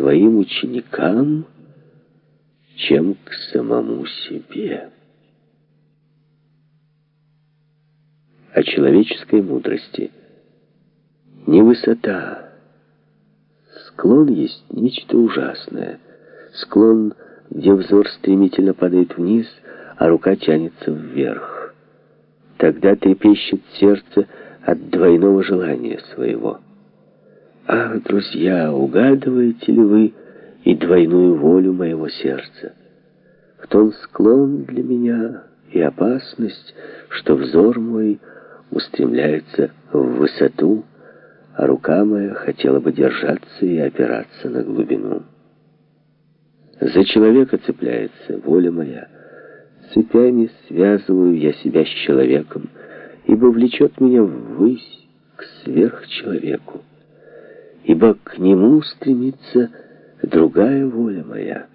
своим ученикам, чем к самому себе. О человеческой мудрости. Не высота. Склон есть нечто ужасное. Склон, где взор стремительно падает вниз, а рука тянется вверх. Тогда трепещет сердце от двойного желания своего. Ах, друзья, угадываете ли вы и двойную волю моего сердца? В том склон для меня и опасность, что взор мой устремляется в высоту, а рука моя хотела бы держаться и опираться на глубину. За человека цепляется воля моя. Цепями связываю я себя с человеком, ибо влечет меня ввысь к сверхчеловеку ибо к нему стремится другая воля моя.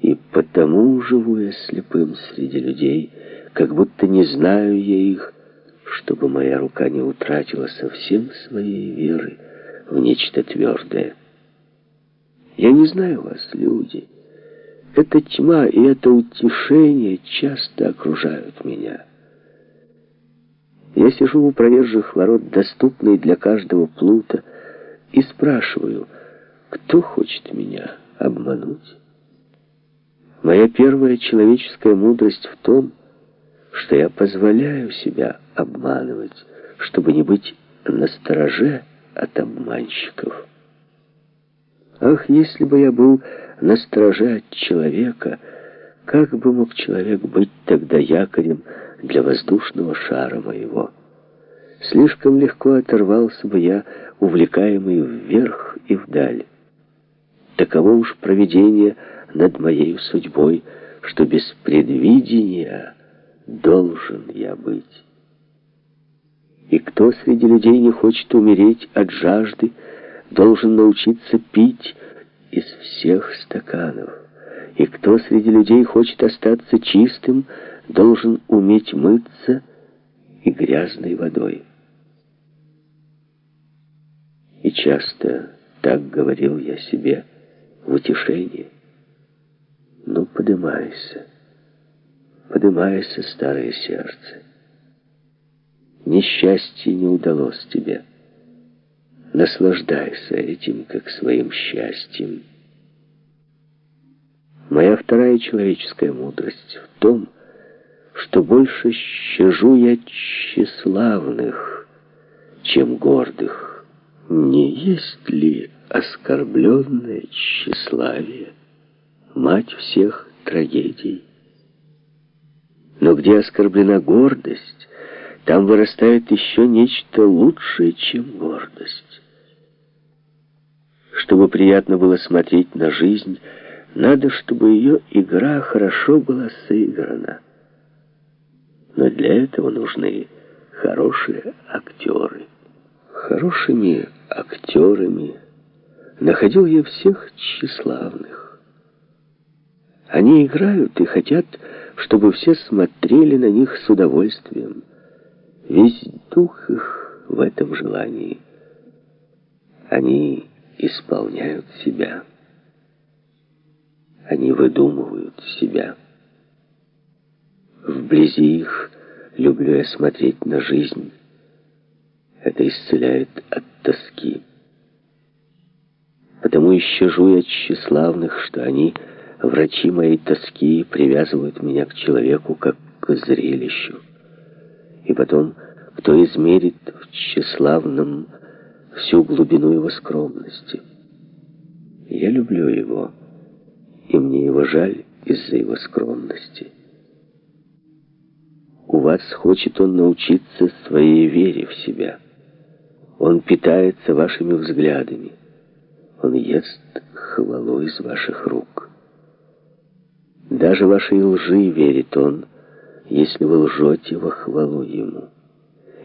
И потому живу я слепым среди людей, как будто не знаю я их, чтобы моя рука не утратила совсем своей веры в нечто твердое. Я не знаю вас, люди. Эта тьма и это утешение часто окружают меня. Я сижу у проезжих ворот, доступной для каждого плута, и спрашиваю, кто хочет меня обмануть? Моя первая человеческая мудрость в том, что я позволяю себя обманывать, чтобы не быть настороже от обманщиков. Ах, если бы я был настороже от человека, как бы мог человек быть тогда якорем для воздушного шара моего? Слишком легко оторвался бы я, увлекаемый вверх и вдаль. Таково уж провидение над моей судьбой, что без предвидения должен я быть. И кто среди людей не хочет умереть от жажды, должен научиться пить из всех стаканов. И кто среди людей хочет остаться чистым, должен уметь мыться и грязной водой. И часто так говорил я себе в утешении. Ну, подымайся, подымайся, старое сердце. Несчастье не удалось тебе. Наслаждайся этим, как своим счастьем. Моя вторая человеческая мудрость в том, что больше щажу я тщеславных, чем гордых. Не есть ли оскорбленное тщеславие мать всех трагедий? Но где оскорблена гордость, там вырастает еще нечто лучшее, чем гордость. Чтобы приятно было смотреть на жизнь, надо, чтобы ее игра хорошо была сыграна. Но для этого нужны хорошие актеры. Хорошими актерами находил я всех тщеславных. Они играют и хотят, чтобы все смотрели на них с удовольствием. Весь дух их в этом желании. Они исполняют себя. Они выдумывают себя. Вблизи их люблю я смотреть на жизнь, это исцеляет от тоски. Потому и щажу я тщеславных, что они, врачи моей тоски, привязывают меня к человеку, как к зрелищу. И потом, кто измерит в тщеславном всю глубину его скромности. Я люблю его, и мне его жаль из-за его скромности. У вас хочет он научиться своей вере в себя. Он питается вашими взглядами. Он ест хвалу из ваших рук. Даже вашей лжи верит он, если вы лжете во хвалу ему.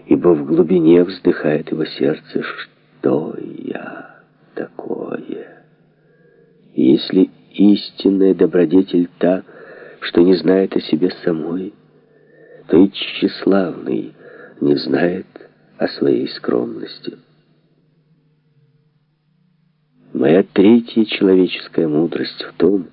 Ибо в глубине вздыхает его сердце, что я такое. Если истинная добродетель та, что не знает о себе самой, то и тщеславный не знает о своей скромности. Моя третья человеческая мудрость в том,